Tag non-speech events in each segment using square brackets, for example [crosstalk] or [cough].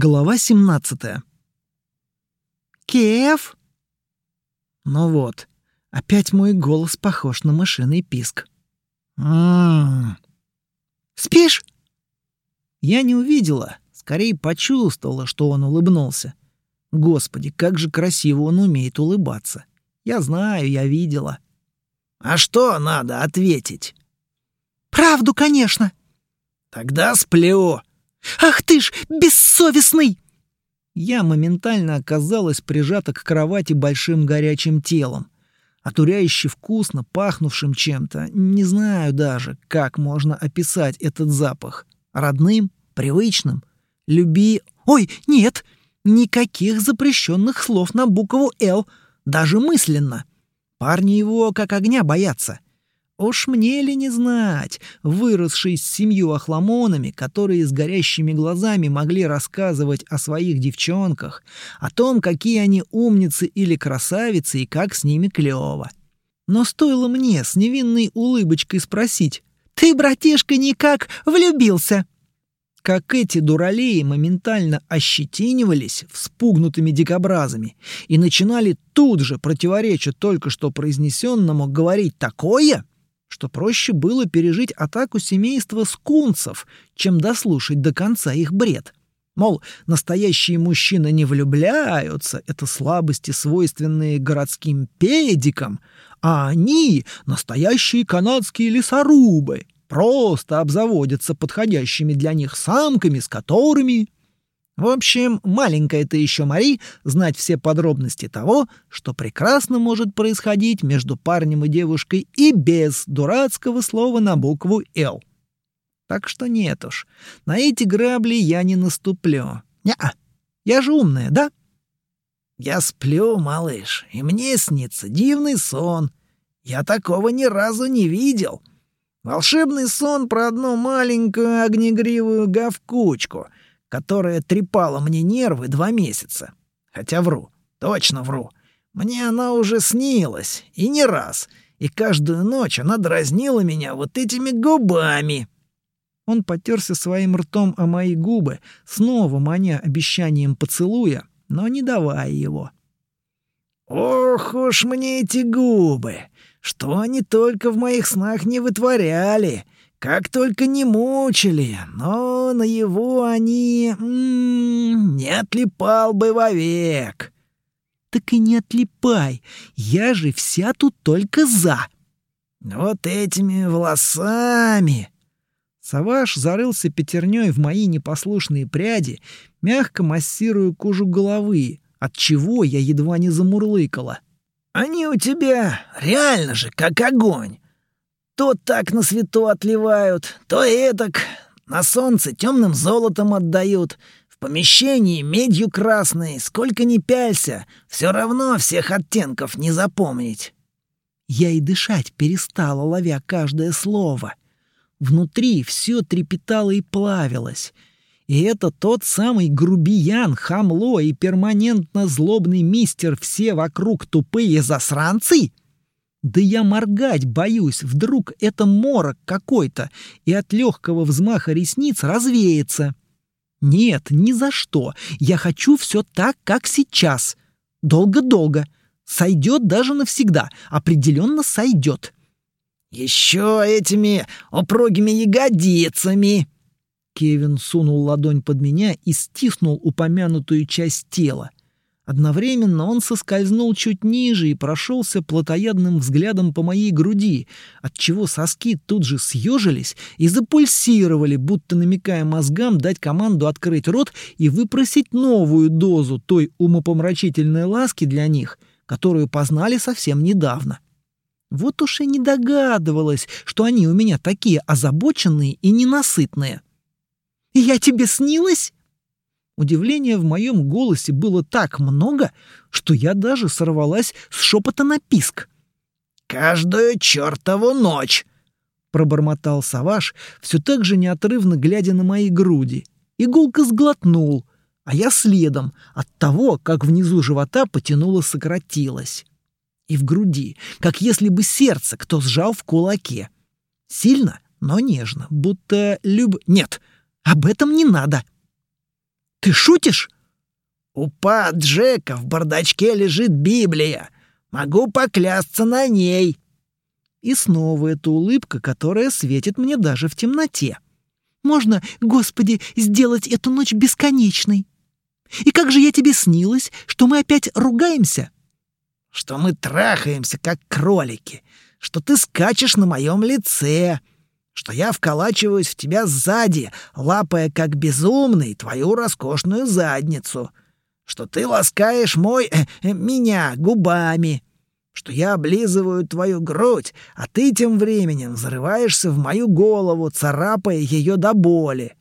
Глава 17. Кев? Ну вот, опять мой голос похож на мышиный писк. М-м. Спишь? Я не увидела, скорее почувствовала, что он улыбнулся. Господи, как же красиво он умеет улыбаться. Я знаю, я видела. А что надо ответить? Правду, конечно. Тогда сплю. «Ах ты ж, бессовестный!» Я моментально оказалась прижата к кровати большим горячим телом. Отуряюще вкусно, пахнувшим чем-то. Не знаю даже, как можно описать этот запах. Родным? Привычным? Люби... Ой, нет! Никаких запрещенных слов на букву «Л», даже мысленно. Парни его как огня боятся. Уж мне ли не знать, выросший с семью охламонами, которые с горящими глазами могли рассказывать о своих девчонках, о том, какие они умницы или красавицы и как с ними клёво. Но стоило мне с невинной улыбочкой спросить «Ты, братишка, никак влюбился?» как эти дуралеи моментально ощетинивались вспугнутыми дикобразами и начинали тут же, противореча только что произнесенному, говорить такое, что проще было пережить атаку семейства скунцев, чем дослушать до конца их бред. Мол, настоящие мужчины не влюбляются, это слабости, свойственные городским педикам, а они — настоящие канадские лесорубы, просто обзаводятся подходящими для них самками, с которыми в общем, маленькая ты еще Мари знать все подробности того, что прекрасно может происходить между парнем и девушкой и без дурацкого слова на букву «Л». Так что нет уж, на эти грабли я не наступлю. Неа, я же умная, да? Я сплю, малыш, и мне снится дивный сон. Я такого ни разу не видел. Волшебный сон про одну маленькую огнегривую гавкучку — которая трепала мне нервы два месяца. Хотя вру, точно вру. Мне она уже снилась, и не раз, и каждую ночь она дразнила меня вот этими губами. Он потерся своим ртом о мои губы, снова маня обещанием поцелуя, но не давая его. «Ох уж мне эти губы! Что они только в моих снах не вытворяли!» Как только не мучили, но на его они... М -м, не отлипал бы вовек. Так и не отлипай, я же вся тут только за. Вот этими волосами... Саваш зарылся пятерней в мои непослушные пряди, мягко массируя кожу головы, от чего я едва не замурлыкала. «Они у тебя реально же как огонь. То так на свету отливают, то эдак. На солнце темным золотом отдают. В помещении медью красной. Сколько ни пялься, все равно всех оттенков не запомнить. Я и дышать перестала, ловя каждое слово. Внутри все трепетало и плавилось. И это тот самый грубиян, хамло и перманентно злобный мистер «Все вокруг тупые засранцы»? Да я моргать боюсь, вдруг это морок какой-то, и от легкого взмаха ресниц развеется. Нет, ни за что. Я хочу все так, как сейчас. Долго-долго. Сойдет даже навсегда. Определенно сойдет. Еще этими упругими ягодицами. Кевин сунул ладонь под меня и стиснул упомянутую часть тела. Одновременно он соскользнул чуть ниже и прошелся плотоядным взглядом по моей груди, отчего соски тут же съежились и запульсировали, будто намекая мозгам дать команду открыть рот и выпросить новую дозу той умопомрачительной ласки для них, которую познали совсем недавно. Вот уж и не догадывалась, что они у меня такие озабоченные и ненасытные. «Я тебе снилась?» Удивления в моем голосе было так много, что я даже сорвалась с шепота на писк. «Каждую чертову ночь!» — пробормотал Саваш, все так же неотрывно глядя на мои груди. Иголка сглотнул, а я следом от того, как внизу живота потянуло-сократилось. И в груди, как если бы сердце кто сжал в кулаке. Сильно, но нежно, будто люб... Нет, об этом не надо. Ты шутишь? У па Джека в бардачке лежит Библия. Могу поклясться на ней. И снова эта улыбка, которая светит мне даже в темноте. Можно, Господи, сделать эту ночь бесконечной? И как же я тебе снилась, что мы опять ругаемся? Что мы трахаемся, как кролики, что ты скачешь на моем лице, что я вколачиваюсь в тебя сзади, лапая как безумный твою роскошную задницу, что ты ласкаешь мой... Э, э, меня губами, что я облизываю твою грудь, а ты тем временем взрываешься в мою голову, царапая ее до боли,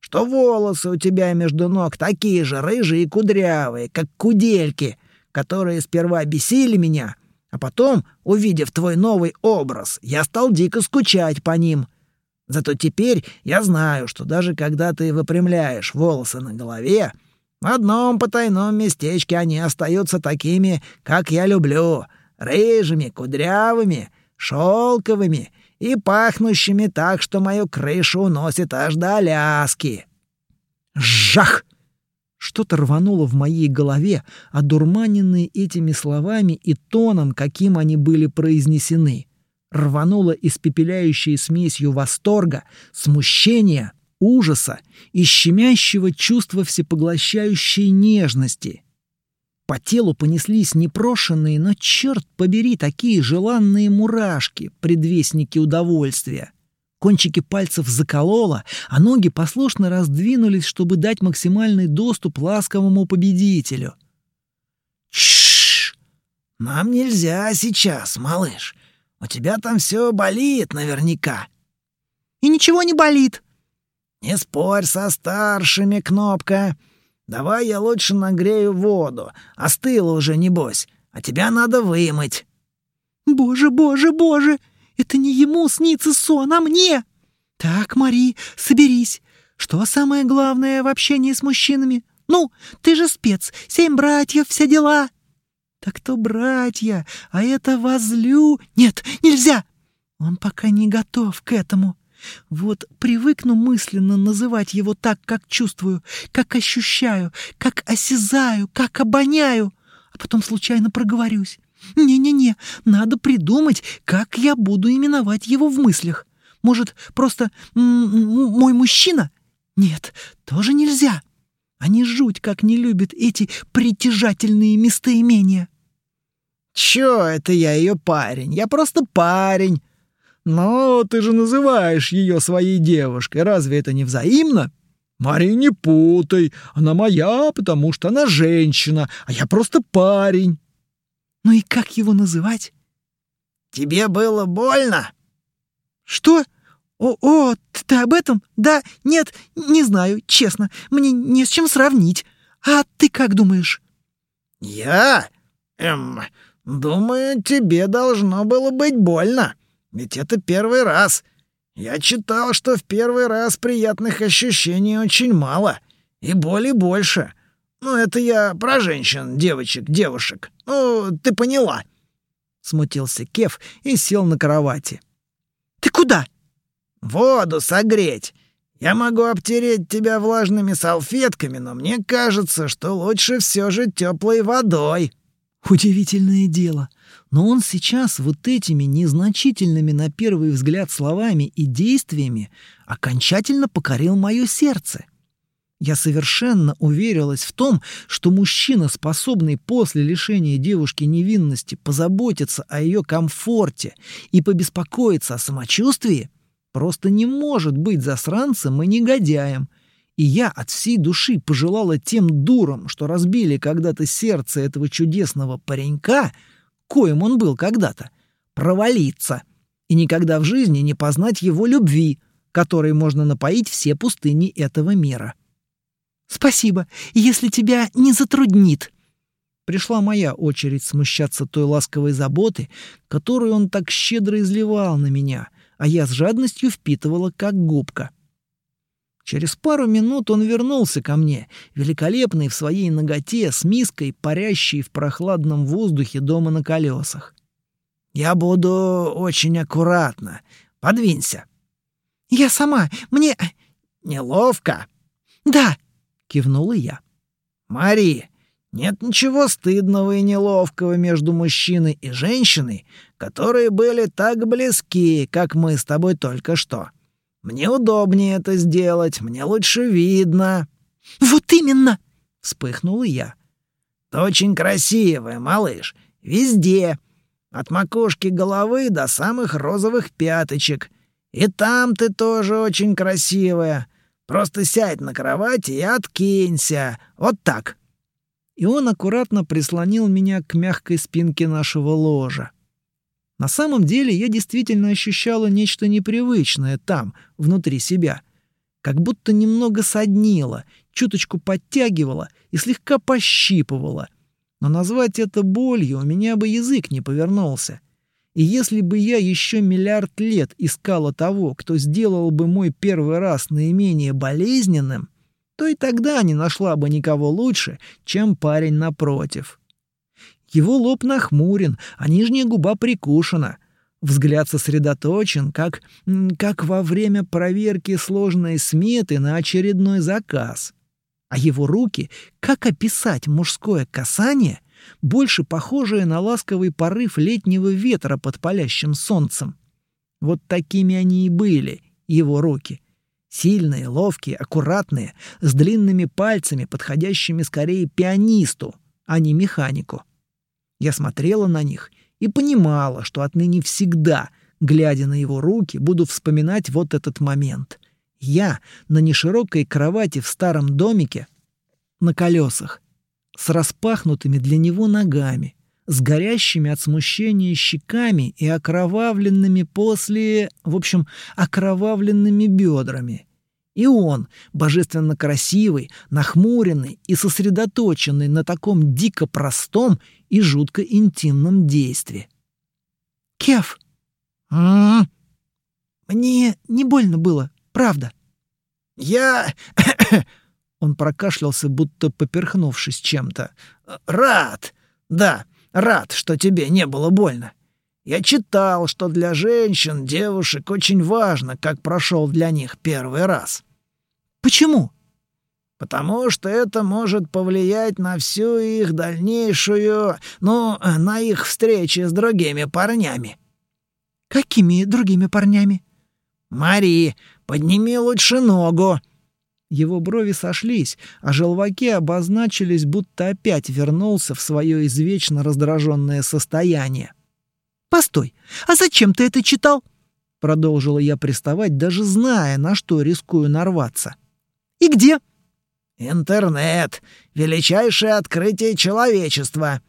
что волосы у тебя между ног такие же рыжие и кудрявые, как кудельки, которые сперва бесили меня, а потом, увидев твой новый образ, я стал дико скучать по ним. Зато теперь я знаю, что даже когда ты выпрямляешь волосы на голове, в одном потайном местечке они остаются такими, как я люблю, рыжими, кудрявыми, шелковыми и пахнущими так, что мою крышу уносит аж до Аляски. Жах! Что-то рвануло в моей голове, одурманенные этими словами и тоном, каким они были произнесены. Рвануло испепеляющей смесью восторга, смущения, ужаса и щемящего чувства всепоглощающей нежности. По телу понеслись непрошенные, но, черт побери, такие желанные мурашки, предвестники удовольствия. Кончики пальцев закололо, а ноги послушно раздвинулись, чтобы дать максимальный доступ ласковому победителю. Чш! Нам нельзя сейчас, малыш. У тебя там все болит наверняка. И ничего не болит. Не спорь со старшими, Кнопка. Давай я лучше нагрею воду. Остыла уже, небось. А тебя надо вымыть». «Боже, боже, боже! Это не ему снится сон, а мне!» «Так, Мари, соберись. Что самое главное в общении с мужчинами? Ну, ты же спец, семь братьев, все дела». «Так то братья, а это возлю...» «Нет, нельзя!» Он пока не готов к этому. Вот привыкну мысленно называть его так, как чувствую, как ощущаю, как осязаю, как обоняю, а потом случайно проговорюсь. Не-не-не, надо придумать, как я буду именовать его в мыслях. Может, просто мой мужчина? Нет, тоже нельзя. Они жуть как не любят эти притяжательные местоимения. Чё это я ее парень? Я просто парень. «Но ты же называешь ее своей девушкой, разве это не взаимно?» «Мари, не путай, она моя, потому что она женщина, а я просто парень». «Ну и как его называть?» «Тебе было больно?» «Что? О, о, ты об этом? Да, нет, не знаю, честно, мне не с чем сравнить. А ты как думаешь?» «Я? Эм, думаю, тебе должно было быть больно». Ведь это первый раз. Я читал, что в первый раз приятных ощущений очень мало. И боли больше. Ну, это я про женщин, девочек, девушек. Ну, ты поняла. Смутился Кев и сел на кровати. «Ты куда?» «Воду согреть. Я могу обтереть тебя влажными салфетками, но мне кажется, что лучше все же теплой водой». Удивительное дело. Но он сейчас вот этими незначительными на первый взгляд словами и действиями окончательно покорил мое сердце. Я совершенно уверилась в том, что мужчина, способный после лишения девушки невинности позаботиться о ее комфорте и побеспокоиться о самочувствии, просто не может быть засранцем и негодяем. И я от всей души пожелала тем дурам, что разбили когда-то сердце этого чудесного паренька — коим он был когда-то, провалиться и никогда в жизни не познать его любви, которой можно напоить все пустыни этого мира. «Спасибо, если тебя не затруднит». Пришла моя очередь смущаться той ласковой заботы, которую он так щедро изливал на меня, а я с жадностью впитывала, как губка. Через пару минут он вернулся ко мне, великолепный в своей ноготе, с миской, парящей в прохладном воздухе дома на колесах. «Я буду очень аккуратно. Подвинься». «Я сама. Мне...» «Неловко?» «Да». — кивнула я. «Мари, нет ничего стыдного и неловкого между мужчиной и женщиной, которые были так близки, как мы с тобой только что. Мне удобнее это сделать, мне лучше видно». «Вот именно!» — вспыхнула я. «Ты очень красивая, малыш. Везде. От макушки головы до самых розовых пяточек. И там ты тоже очень красивая. Просто сядь на кровати и откинься. Вот так» и он аккуратно прислонил меня к мягкой спинке нашего ложа. На самом деле я действительно ощущала нечто непривычное там, внутри себя. Как будто немного соднило, чуточку подтягивало и слегка пощипывало. Но назвать это болью у меня бы язык не повернулся. И если бы я еще миллиард лет искала того, кто сделал бы мой первый раз наименее болезненным, то и тогда не нашла бы никого лучше, чем парень напротив. Его лоб нахмурен, а нижняя губа прикушена. Взгляд сосредоточен, как, как во время проверки сложной сметы на очередной заказ. А его руки, как описать мужское касание, больше похожее на ласковый порыв летнего ветра под палящим солнцем. Вот такими они и были, его руки. Сильные, ловкие, аккуратные, с длинными пальцами, подходящими скорее пианисту, а не механику. Я смотрела на них и понимала, что отныне всегда, глядя на его руки, буду вспоминать вот этот момент. Я на неширокой кровати в старом домике на колесах, с распахнутыми для него ногами, с горящими от смущения щеками и окровавленными после... в общем, окровавленными бедрами. И он, божественно красивый, нахмуренный и сосредоточенный на таком дико простом и жутко интимном действии. «Кеф!» М -м «Мне не больно было, правда?» «Я...» [coughs] Он прокашлялся, будто поперхнувшись чем-то. «Рад! Да, Рад, что тебе не было больно. Я читал, что для женщин, девушек очень важно, как прошел для них первый раз. Почему? Потому что это может повлиять на всю их дальнейшую, ну, на их встречи с другими парнями. Какими другими парнями? Мари, подними лучше ногу. Его брови сошлись, а желваки обозначились, будто опять вернулся в свое извечно раздраженное состояние. «Постой, а зачем ты это читал?» Продолжила я приставать, даже зная, на что рискую нарваться. «И где?» «Интернет — величайшее открытие человечества»,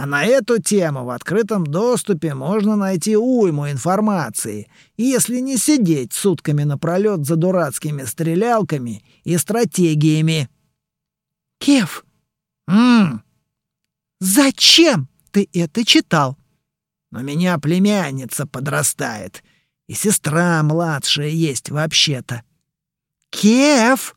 а на эту тему в открытом доступе можно найти уйму информации, если не сидеть сутками напролёт за дурацкими стрелялками и стратегиями. Кев, Мм. Зачем ты это читал? У меня племянница подрастает, и сестра младшая есть вообще-то. Кев!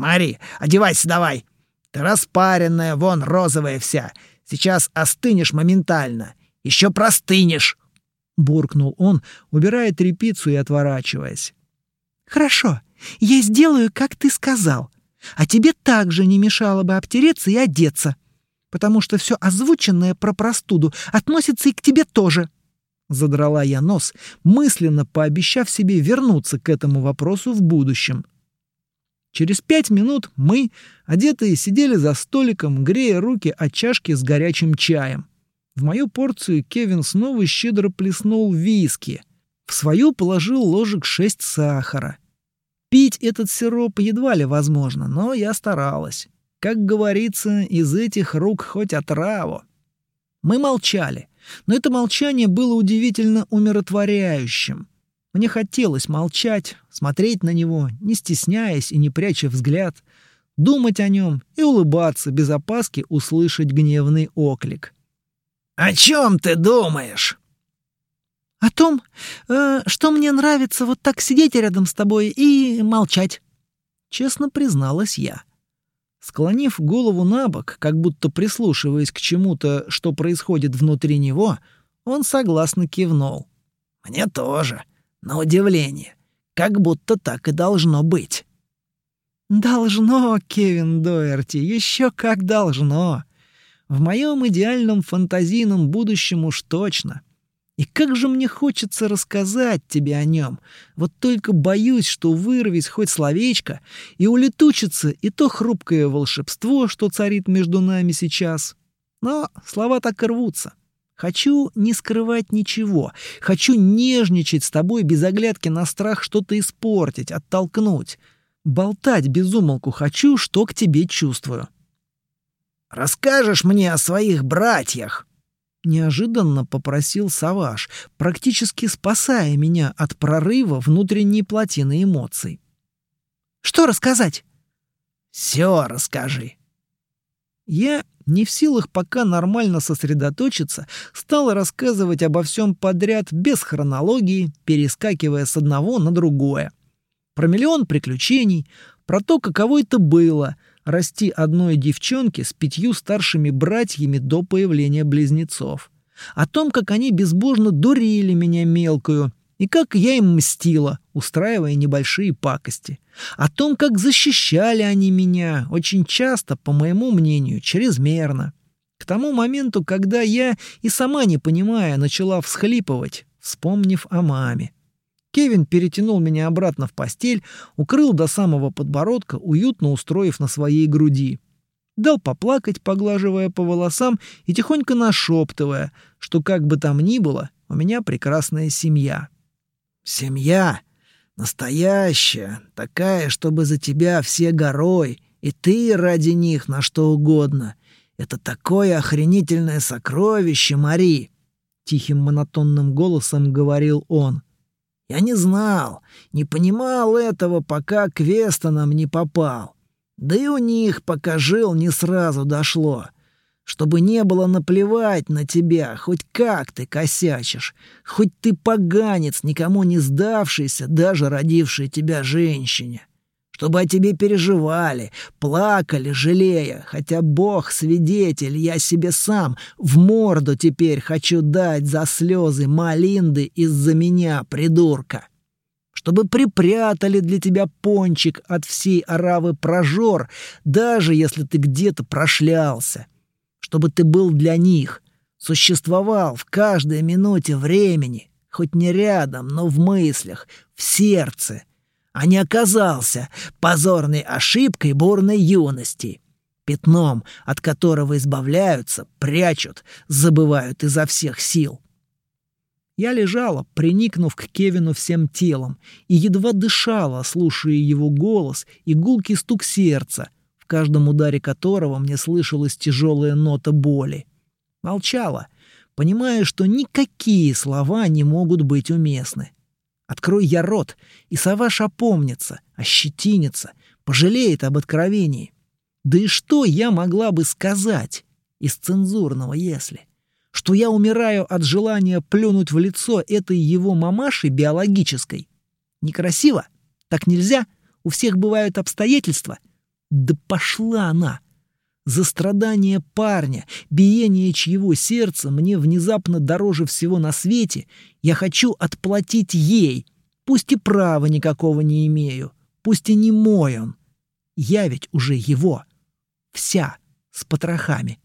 Мари, одевайся давай. Ты распаренная, вон розовая вся. Сейчас остынешь моментально. Еще простынешь!» Буркнул он, убирая тряпицу и отворачиваясь. «Хорошо, я сделаю, как ты сказал. А тебе также не мешало бы обтереться и одеться, потому что все озвученное про простуду относится и к тебе тоже». Задрала я нос, мысленно пообещав себе вернуться к этому вопросу в будущем. Через пять минут мы, одетые, сидели за столиком, грея руки от чашки с горячим чаем. В мою порцию Кевин снова щедро плеснул виски. В свою положил ложек шесть сахара. Пить этот сироп едва ли возможно, но я старалась. Как говорится, из этих рук хоть отраву. Мы молчали, но это молчание было удивительно умиротворяющим. Мне хотелось молчать, смотреть на него, не стесняясь и не пряча взгляд, думать о нем и улыбаться без опаски услышать гневный оклик. «О чем ты думаешь?» «О том, э, что мне нравится вот так сидеть рядом с тобой и молчать», — честно призналась я. Склонив голову на бок, как будто прислушиваясь к чему-то, что происходит внутри него, он согласно кивнул. «Мне тоже», на удивление. Как будто так и должно быть. Должно, Кевин Доерти, еще как должно. В моем идеальном фантазийном будущем уж точно. И как же мне хочется рассказать тебе о нем. Вот только боюсь, что вырвись хоть словечко, и улетучится и то хрупкое волшебство, что царит между нами сейчас. Но слова так и рвутся. Хочу не скрывать ничего. Хочу нежничать с тобой без оглядки на страх что-то испортить, оттолкнуть. Болтать без умолку хочу, что к тебе чувствую. «Расскажешь мне о своих братьях?» Неожиданно попросил Саваш, практически спасая меня от прорыва внутренней плотины эмоций. «Что рассказать?» «Все расскажи». Я, не в силах пока нормально сосредоточиться, стал рассказывать обо всем подряд без хронологии, перескакивая с одного на другое. Про миллион приключений, про то, каково это было — расти одной девчонке с пятью старшими братьями до появления близнецов. О том, как они безбожно дурили меня мелкую, и как я им мстила, устраивая небольшие пакости. О том, как защищали они меня, очень часто, по моему мнению, чрезмерно. К тому моменту, когда я, и сама не понимая, начала всхлипывать, вспомнив о маме. Кевин перетянул меня обратно в постель, укрыл до самого подбородка, уютно устроив на своей груди. Дал поплакать, поглаживая по волосам и тихонько нашептывая, что как бы там ни было, у меня прекрасная семья. «Семья? Настоящая, такая, чтобы за тебя все горой, и ты ради них на что угодно. Это такое охренительное сокровище, Мари!» Тихим монотонным голосом говорил он. Я не знал, не понимал этого, пока к Вестонам не попал. Да и у них, пока жил, не сразу дошло. Чтобы не было наплевать на тебя, хоть как ты косячишь, хоть ты поганец, никому не сдавшийся, даже родивший тебя женщине чтобы о тебе переживали, плакали, жалея, хотя Бог свидетель, я себе сам в морду теперь хочу дать за слезы Малинды из-за меня, придурка. Чтобы припрятали для тебя пончик от всей оравы прожор, даже если ты где-то прошлялся. Чтобы ты был для них, существовал в каждой минуте времени, хоть не рядом, но в мыслях, в сердце — а не оказался позорной ошибкой бурной юности, пятном, от которого избавляются, прячут, забывают изо всех сил. Я лежала, приникнув к Кевину всем телом, и едва дышала, слушая его голос и гулкий стук сердца, каждом ударе которого мне слышалась тяжелая нота боли. Молчала, понимая, что никакие слова не могут быть уместны. Открой я рот, и Саваш опомнится, ощетинится, пожалеет об откровении. Да и что я могла бы сказать из цензурного, если? Что я умираю от желания плюнуть в лицо этой его мамаши биологической? Некрасиво? Так нельзя? У всех бывают обстоятельства? Да пошла она! За страдания парня, биение чьего сердца мне внезапно дороже всего на свете, я хочу отплатить ей. Пусть и права никакого не имею, пусть и не мой он. Я ведь уже его. Вся, с потрохами.